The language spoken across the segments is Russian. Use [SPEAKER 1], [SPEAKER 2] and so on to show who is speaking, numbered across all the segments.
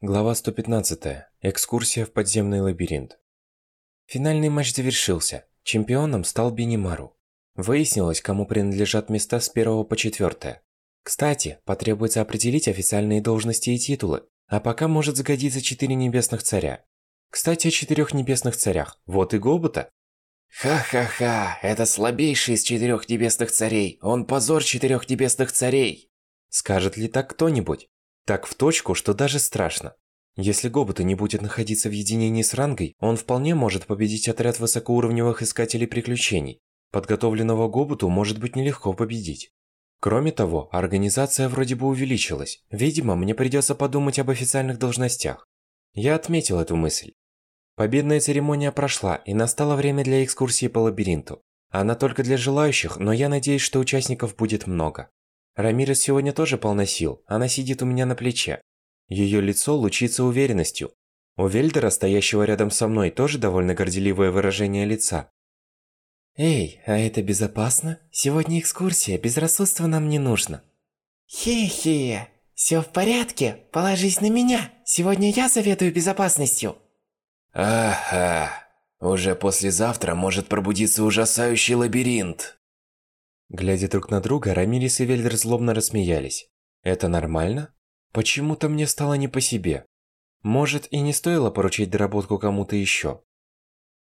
[SPEAKER 1] Глава 115. Экскурсия в подземный лабиринт. Финальный матч завершился. Чемпионом стал Бинимару. Выяснилось, кому принадлежат места с 1 по 4. Кстати, потребуется определить официальные должности и титулы, а пока может сгодиться 4 небесных царя. Кстати, о четырех небесных царях. Вот и Гобута.
[SPEAKER 2] Ха-ха-ха, это слабейший из четырех небесных царей. Он позор четырех небесных царей.
[SPEAKER 1] Скажет ли так кто-нибудь? Так в точку, что даже страшно. Если Гобута не будет находиться в единении с Рангой, он вполне может победить отряд высокоуровневых искателей приключений. Подготовленного Гобуту может быть нелегко победить. Кроме того, организация вроде бы увеличилась. Видимо, мне придется подумать об официальных должностях. Я отметил эту мысль. Победная церемония прошла, и настало время для экскурсии по лабиринту. Она только для желающих, но я надеюсь, что участников будет много. Рамирес сегодня тоже полна сил, она сидит у меня на плече. Ее лицо лучится уверенностью. У Вельдера, стоящего рядом со мной, тоже довольно горделивое выражение лица.
[SPEAKER 3] «Эй, а это безопасно? Сегодня экскурсия, безрассудство нам не нужно».
[SPEAKER 4] «Хе-хе, все в порядке? Положись на меня, сегодня я заведую безопасностью».
[SPEAKER 2] Ага, уже послезавтра может пробудиться ужасающий лабиринт.
[SPEAKER 1] Глядя друг на друга, Рамирис и Вельдер злобно рассмеялись. Это нормально? Почему-то мне стало не по себе. Может, и не стоило поручить доработку кому-то еще.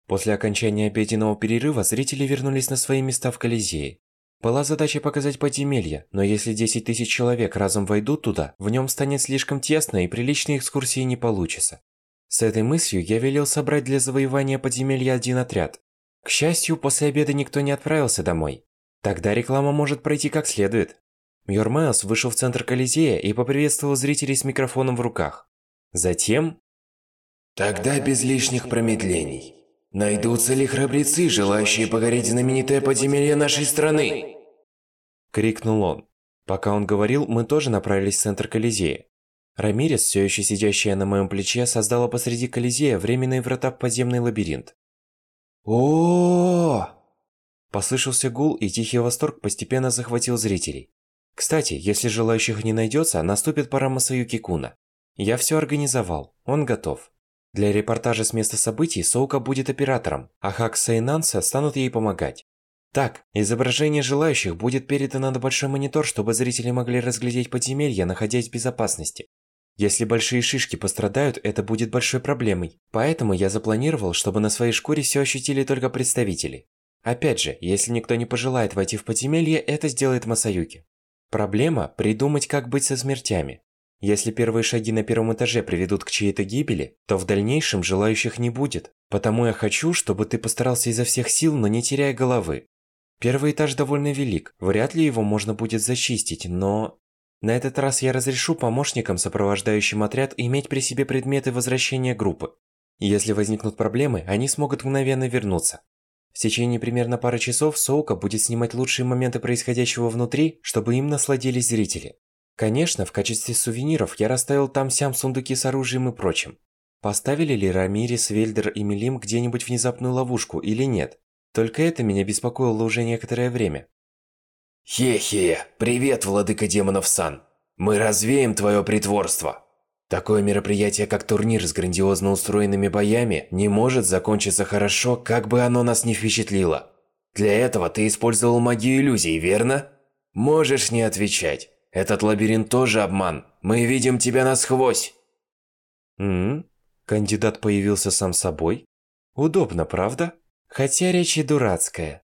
[SPEAKER 1] После окончания обеденного перерыва зрители вернулись на свои места в Колизее. Была задача показать подземелье, но если 10 тысяч человек разом войдут туда, в нем станет слишком тесно и приличной экскурсии не получится. С этой мыслью я велел собрать для завоевания подземелья один отряд. К счастью, после обеда никто не отправился домой. Тогда реклама может пройти как следует. Мьор Майлз вышел в центр Колизея и поприветствовал зрителей с микрофоном в руках. Затем...
[SPEAKER 2] Тогда без лишних промедлений. Найдутся ли храбрецы, желающие покорить знаменитое подземелье нашей страны?
[SPEAKER 1] Крикнул он. Пока он говорил, мы тоже направились в центр Колизея. Рамирес, все еще сидящая на моем плече, создала посреди Колизея временные врата в подземный лабиринт. -о, -о, -о Послышался гул, и тихий восторг постепенно захватил зрителей. Кстати, если желающих не найдется, наступит пора Масаюки Куна. Я все организовал, он готов. Для репортажа с места событий Соука будет оператором, а Хакса и Нанса станут ей помогать. Так, изображение желающих будет передано на большой монитор, чтобы зрители могли разглядеть подземелье, находясь в безопасности. Если большие шишки пострадают, это будет большой проблемой. Поэтому я запланировал, чтобы на своей шкуре все ощутили только представители. Опять же, если никто не пожелает войти в подземелье, это сделает Масаюки. Проблема – придумать, как быть со смертями. Если первые шаги на первом этаже приведут к чьей-то гибели, то в дальнейшем желающих не будет. Потому я хочу, чтобы ты постарался изо всех сил, но не теряя головы. Первый этаж довольно велик, вряд ли его можно будет зачистить, но... На этот раз я разрешу помощникам, сопровождающим отряд, иметь при себе предметы возвращения группы. Если возникнут проблемы, они смогут мгновенно вернуться. В течение примерно пары часов Соука будет снимать лучшие моменты происходящего внутри, чтобы им насладились зрители. Конечно, в качестве сувениров я расставил там-сям сундуки с оружием и прочим. Поставили ли Рамирис, Вельдер и Мелим где-нибудь внезапную ловушку или нет? Только это меня беспокоило уже некоторое время.
[SPEAKER 2] Хе-хе, привет, владыка демонов Сан. Мы развеем твое притворство. Такое мероприятие, как турнир с грандиозно устроенными боями, не может закончиться хорошо, как бы оно нас не впечатлило. Для этого ты использовал магию иллюзий, верно? Можешь не отвечать. Этот лабиринт тоже обман. Мы видим тебя насквозь.
[SPEAKER 1] М, Кандидат появился сам собой? Удобно, правда? Хотя речь и дурацкая.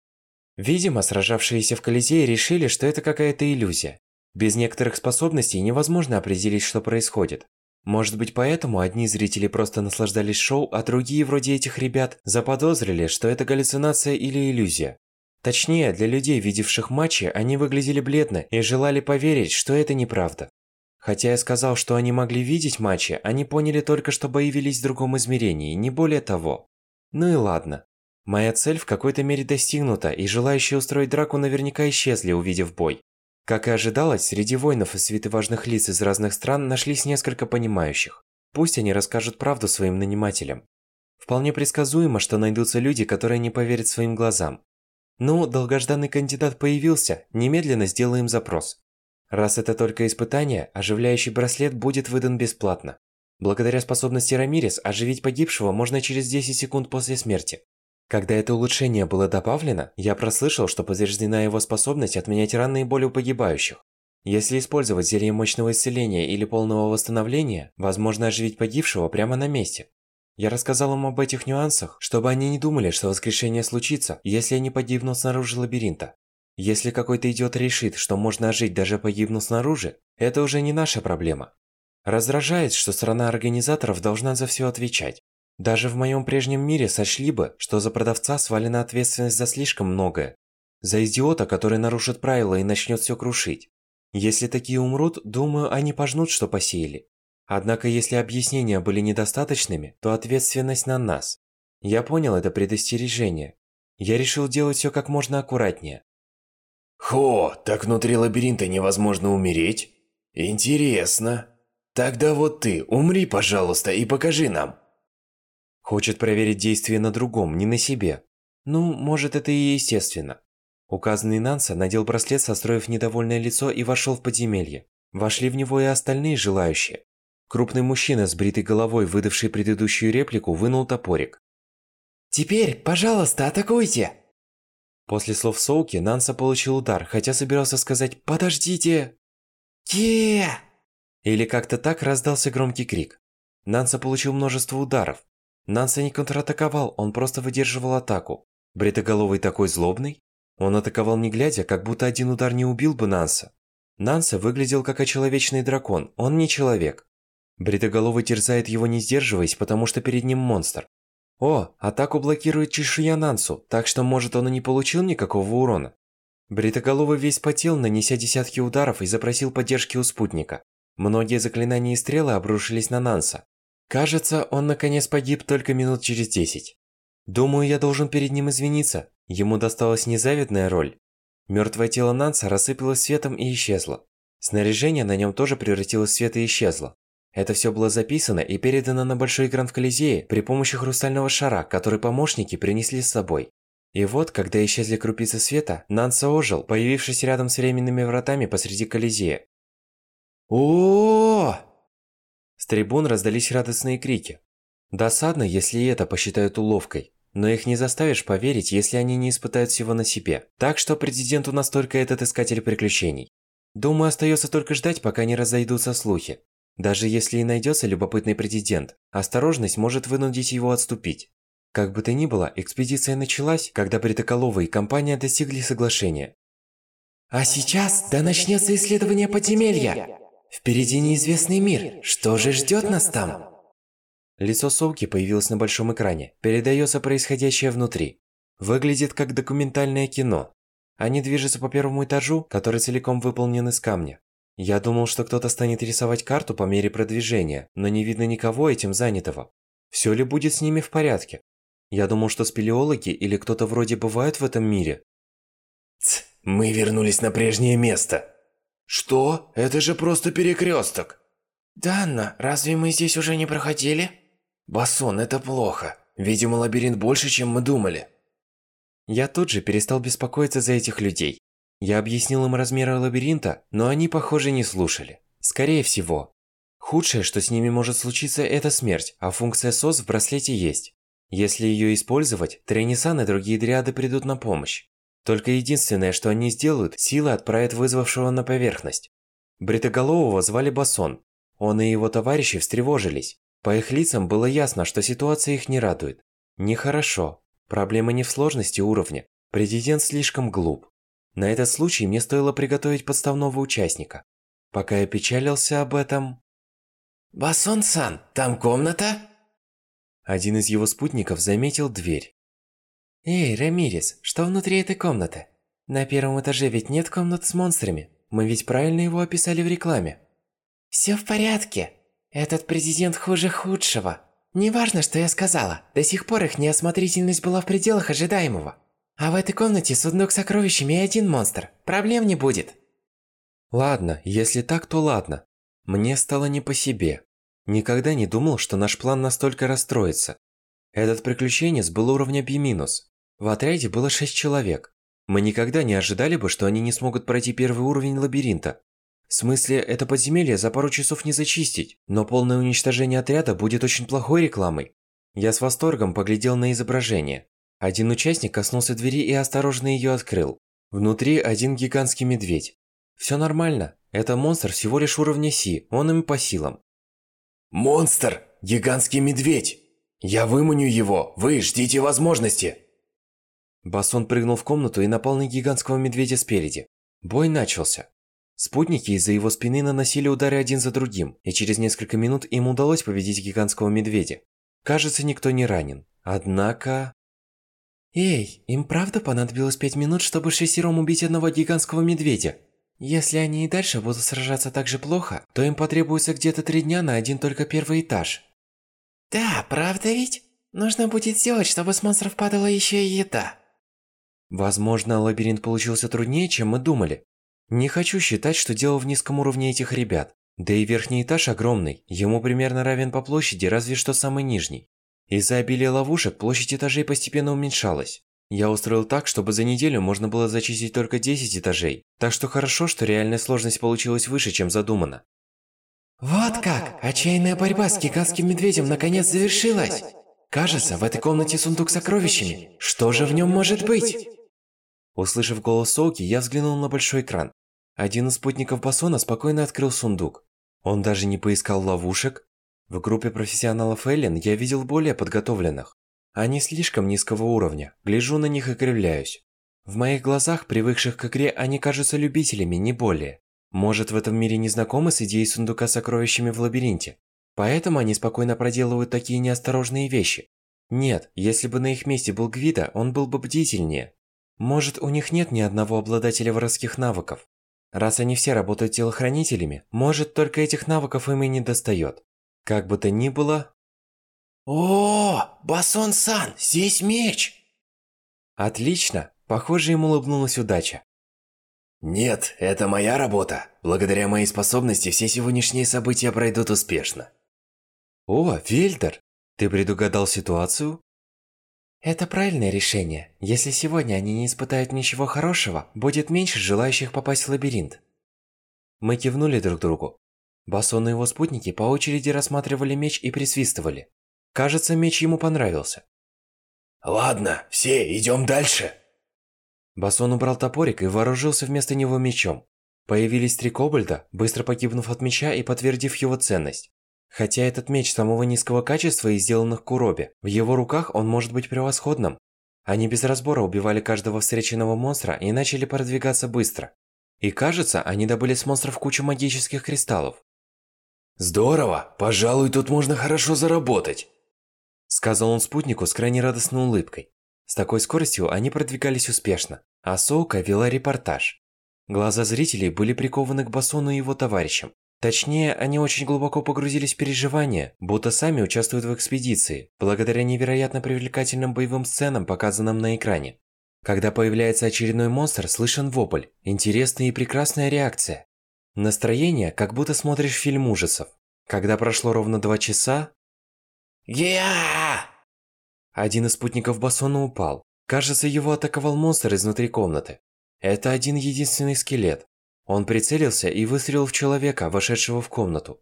[SPEAKER 1] Видимо, сражавшиеся в Колизее решили, что это какая-то иллюзия. Без некоторых способностей невозможно определить, что происходит. Может быть поэтому одни зрители просто наслаждались шоу, а другие, вроде этих ребят, заподозрили, что это галлюцинация или иллюзия. Точнее, для людей, видевших матчи, они выглядели бледно и желали поверить, что это неправда. Хотя я сказал, что они могли видеть матчи, они поняли только, что бои велись в другом измерении, не более того. Ну и ладно. Моя цель в какой-то мере достигнута, и желающие устроить драку наверняка исчезли, увидев бой. Как и ожидалось, среди воинов и свиты важных лиц из разных стран нашлись несколько понимающих. Пусть они расскажут правду своим нанимателям. Вполне предсказуемо, что найдутся люди, которые не поверят своим глазам. Ну, долгожданный кандидат появился, немедленно сделаем запрос. Раз это только испытание, оживляющий браслет будет выдан бесплатно. Благодаря способности Рамирес оживить погибшего можно через 10 секунд после смерти. Когда это улучшение было добавлено, я прослышал, что подтверждена его способность отменять раны и боли у погибающих. Если использовать зелье мощного исцеления или полного восстановления, возможно оживить погибшего прямо на месте. Я рассказал им об этих нюансах, чтобы они не думали, что воскрешение случится, если они погибнут снаружи лабиринта. Если какой-то идиот решит, что можно ожить даже погибнув снаружи, это уже не наша проблема. Раздражает, что страна организаторов должна за все отвечать. Даже в моем прежнем мире сочли бы, что за продавца свалена ответственность за слишком многое. За идиота, который нарушит правила и начнет все крушить. Если такие умрут, думаю, они пожнут, что посеяли. Однако, если объяснения были недостаточными, то ответственность на нас. Я понял это предостережение. Я решил делать все как можно аккуратнее.
[SPEAKER 2] Хо, так внутри лабиринта невозможно умереть? Интересно. Тогда вот ты, умри, пожалуйста, и покажи нам.
[SPEAKER 1] Хочет проверить действие на другом, не на себе. Ну, может, это и естественно. Указанный Нанса надел браслет, состроив недовольное лицо и вошел в подземелье. Вошли в него и остальные желающие. Крупный мужчина с бритой головой, выдавший предыдущую реплику, вынул топорик.
[SPEAKER 4] «Теперь, пожалуйста, атакуйте!»
[SPEAKER 1] После слов Соуки Нанса получил удар, хотя собирался сказать «Подождите!»
[SPEAKER 4] «Ке!»
[SPEAKER 1] Или как-то так раздался громкий крик. Нанса получил множество ударов. Нанса не контратаковал, он просто выдерживал атаку. Бритоголовый такой злобный? Он атаковал не глядя, как будто один удар не убил бы Нанса. Нанса выглядел как очеловечный дракон, он не человек. Бритоголовый терзает его не сдерживаясь, потому что перед ним монстр. О, атаку блокирует чешуя Нансу, так что может он и не получил никакого урона. Бритоголовый весь потел, нанеся десятки ударов и запросил поддержки у спутника. Многие заклинания и стрелы обрушились на Нанса. Кажется, он наконец погиб только минут через десять. Думаю, я должен перед ним извиниться. Ему досталась незавидная роль. Мертвое тело Нанса рассыпалось светом и исчезло. Снаряжение на нем тоже превратилось в свет и исчезло. Это все было записано и передано на большой экран в Колизее при помощи хрустального шара, который помощники принесли с собой. И вот, когда исчезли крупицы света, Нанса ожил, появившись рядом с временными вратами посреди Колизея о, С трибун раздались радостные крики. Досадно, если это посчитают уловкой. Но их не заставишь поверить, если они не испытают всего на себе. Так что президенту настолько этот искатель приключений. Думаю, остается только ждать, пока не разойдутся слухи. Даже если и найдется любопытный президент, осторожность может вынудить его отступить. Как бы то ни было, экспедиция началась, когда Бритоколова и компания достигли соглашения.
[SPEAKER 4] А сейчас да начнется исследование подземелья! Впереди неизвестный мир. Что же ждет нас там?
[SPEAKER 1] Лицо Совки появилось на большом экране. Передается происходящее внутри. Выглядит как документальное кино. Они движутся по первому этажу, который целиком выполнен из камня. Я думал, что кто-то станет рисовать карту по мере продвижения, но не видно никого этим занятого. Все ли будет с ними в порядке? Я думал, что спелеологи или кто-то вроде бывают в этом мире.
[SPEAKER 2] Ц, мы вернулись на прежнее место. Что? Это же просто перекресток.
[SPEAKER 4] Данна, разве мы здесь уже не проходили?
[SPEAKER 2] Басон, это плохо. Видимо, лабиринт больше, чем мы думали.
[SPEAKER 1] Я тут же перестал беспокоиться за этих людей. Я объяснил им размеры лабиринта, но они, похоже, не слушали. Скорее всего. Худшее, что с ними может случиться, это смерть, а функция СОС в браслете есть. Если ее использовать, Тренисан и другие дриады придут на помощь. Только единственное, что они сделают, силы отправят вызвавшего на поверхность. Бритоголового звали Басон. Он и его товарищи встревожились. По их лицам было ясно, что ситуация их не радует. Нехорошо. Проблема не в сложности уровня. Президент слишком глуп. На этот случай мне стоило приготовить подставного участника. Пока я печалился об этом...
[SPEAKER 4] «Басон-сан, там комната?»
[SPEAKER 1] Один из его спутников заметил дверь.
[SPEAKER 4] «Эй, Рамирес, что внутри этой комнаты? На первом этаже ведь нет комнат с монстрами. Мы ведь правильно его описали в рекламе». «Все в порядке. Этот президент хуже худшего. Неважно, что я сказала, до сих пор их неосмотрительность была в пределах ожидаемого. А в этой комнате сундук с сокровищами и один монстр. Проблем не будет».
[SPEAKER 1] Ладно, если так, то ладно. Мне стало не по себе. Никогда не думал, что наш план настолько расстроится. Этот приключенец был уровня B-. В отряде было шесть человек. Мы никогда не ожидали бы, что они не смогут пройти первый уровень лабиринта. В смысле, это подземелье за пару часов не зачистить, но полное уничтожение отряда будет очень плохой рекламой. Я с восторгом поглядел на изображение. Один участник коснулся двери и осторожно ее открыл. Внутри один гигантский медведь. Все нормально, это монстр всего лишь уровня Си, он им по силам.
[SPEAKER 2] Монстр! Гигантский медведь! Я выманю его, вы ждите возможности!
[SPEAKER 1] Басон прыгнул в комнату и напал на гигантского медведя спереди. Бой начался. Спутники из-за его спины наносили удары один за другим, и через несколько минут им удалось победить гигантского медведя. Кажется, никто не ранен. Однако...
[SPEAKER 3] Эй, им правда понадобилось пять минут, чтобы шестером убить одного гигантского медведя? Если они и дальше будут сражаться так же плохо, то им потребуется где-то три дня на один только первый этаж. Да, правда ведь? Нужно будет сделать, чтобы с монстров падала еще и еда.
[SPEAKER 1] Возможно, лабиринт получился труднее, чем мы думали. Не хочу считать, что дело в низком уровне этих ребят. Да и верхний этаж огромный, ему примерно равен по площади, разве что самый нижний. Из-за обилия ловушек площадь этажей постепенно уменьшалась. Я устроил так, чтобы за неделю можно было зачистить только 10 этажей, так что хорошо, что реальная сложность получилась выше, чем задумано.
[SPEAKER 3] Вот как! Отчаянная борьба с гигантским медведем наконец завершилась! Кажется, в этой комнате сундук с сокровищами. Что же в нем может быть?
[SPEAKER 1] Услышав голос Соуки, я взглянул на большой экран. Один из спутников Басона спокойно открыл сундук. Он даже не поискал ловушек. В группе профессионалов Эллен я видел более подготовленных. Они слишком низкого уровня, гляжу на них и кривляюсь. В моих глазах, привыкших к игре, они кажутся любителями, не более. Может, в этом мире не знакомы с идеей сундука с сокровищами в лабиринте. Поэтому они спокойно проделывают такие неосторожные вещи. Нет, если бы на их месте был Гвида, он был бы бдительнее. Может, у них нет ни одного обладателя воровских навыков. Раз они все работают телохранителями, может, только этих навыков им и не достает. Как бы то ни было...
[SPEAKER 2] О, Басон-сан, здесь меч!
[SPEAKER 1] Отлично, похоже, ему улыбнулась удача.
[SPEAKER 2] Нет, это моя работа. Благодаря моей способности все сегодняшние события пройдут успешно.
[SPEAKER 1] О, Вильдер, ты предугадал ситуацию?
[SPEAKER 3] Это правильное решение. Если сегодня они не испытают ничего хорошего, будет меньше желающих попасть в лабиринт.
[SPEAKER 1] Мы кивнули друг другу. Басон и его спутники по очереди рассматривали меч и присвистывали. Кажется, меч ему понравился.
[SPEAKER 2] Ладно, все, идем дальше.
[SPEAKER 1] Басон убрал топорик и вооружился вместо него мечом. Появились три кобальда, быстро погибнув от меча и подтвердив его ценность. Хотя этот меч самого низкого качества и сделанных Куроби, в его руках он может быть превосходным. Они без разбора убивали каждого встреченного монстра и начали продвигаться быстро. И кажется, они добыли с монстров кучу магических кристаллов.
[SPEAKER 2] Здорово! Пожалуй, тут можно хорошо заработать.
[SPEAKER 1] Сказал он спутнику с крайне радостной улыбкой. С такой скоростью они продвигались успешно, а Соука вела репортаж. Глаза зрителей были прикованы к Басону и его товарищам, Точнее, они очень глубоко погрузились в переживания, будто сами участвуют в экспедиции, благодаря невероятно привлекательным боевым сценам, показанным на экране. Когда появляется очередной монстр, слышен вопль, интересная и прекрасная реакция. Настроение, как будто смотришь фильм ужасов. Когда прошло ровно два часа...
[SPEAKER 2] Я!
[SPEAKER 1] Один из спутников Бассона упал. Кажется, его атаковал монстр изнутри комнаты. Это один единственный скелет. Он прицелился и выстрелил в человека, вошедшего в комнату.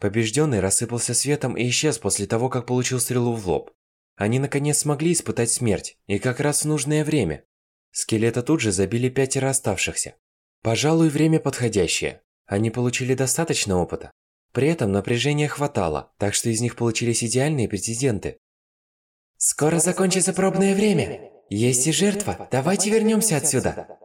[SPEAKER 1] Побежденный рассыпался светом и исчез после того, как получил стрелу в лоб. Они наконец смогли испытать смерть, и как раз в нужное время. Скелета тут же забили пятеро оставшихся. Пожалуй, время подходящее. Они получили достаточно опыта. При этом напряжения хватало, так что из них получились идеальные претенденты.
[SPEAKER 3] «Скоро закончится пробное время. Есть и жертва. Давайте вернемся отсюда».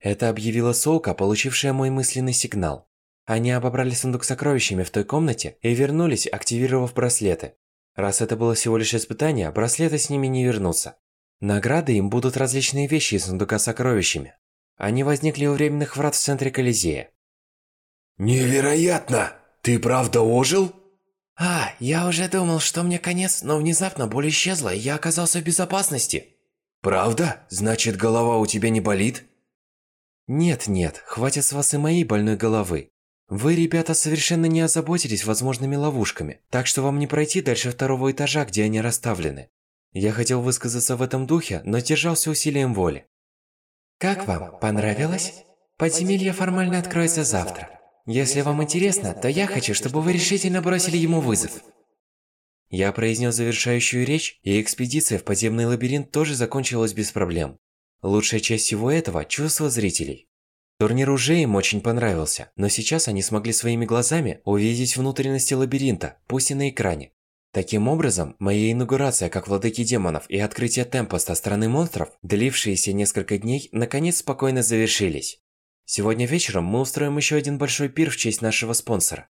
[SPEAKER 1] Это объявила Соука, получившая мой мысленный сигнал. Они обобрали сундук с сокровищами в той комнате и вернулись, активировав браслеты. Раз это было всего лишь испытание, браслеты с ними не вернутся. Награды им будут различные вещи из сундука с сокровищами. Они возникли у временных врат в центре Колизея.
[SPEAKER 2] Невероятно! Ты правда ожил?
[SPEAKER 3] А, я уже думал, что мне конец, но внезапно боль исчезла, и я оказался в безопасности.
[SPEAKER 2] Правда? Значит, голова у тебя не болит?
[SPEAKER 1] Нет-нет, хватит с вас и моей больной головы. Вы, ребята, совершенно не озаботились возможными ловушками, так что вам не пройти дальше второго этажа, где они расставлены. Я хотел высказаться в этом духе, но держался усилием воли.
[SPEAKER 3] Как вам? Понравилось? Подземелье формально откроется завтра. Если вам интересно, то я хочу, чтобы вы решительно бросили ему вызов.
[SPEAKER 1] Я произнес завершающую речь, и экспедиция в подземный лабиринт тоже закончилась без проблем. Лучшая часть всего этого – чувство зрителей. Турнир уже им очень понравился, но сейчас они смогли своими глазами увидеть внутренности лабиринта, пусть и на экране. Таким образом, моя инаугурация как владыки демонов и открытие темпа со стороны монстров, длившиеся несколько дней, наконец спокойно завершились. Сегодня вечером мы устроим еще один большой пир в честь нашего спонсора.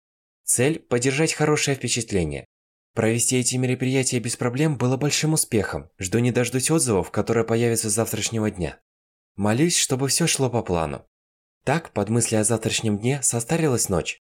[SPEAKER 1] Цель – поддержать хорошее впечатление. Провести эти мероприятия без проблем было большим успехом. Жду не дождусь отзывов, которые появятся с завтрашнего дня. Молюсь, чтобы все шло по плану. Так, под мысли о завтрашнем дне, состарилась ночь.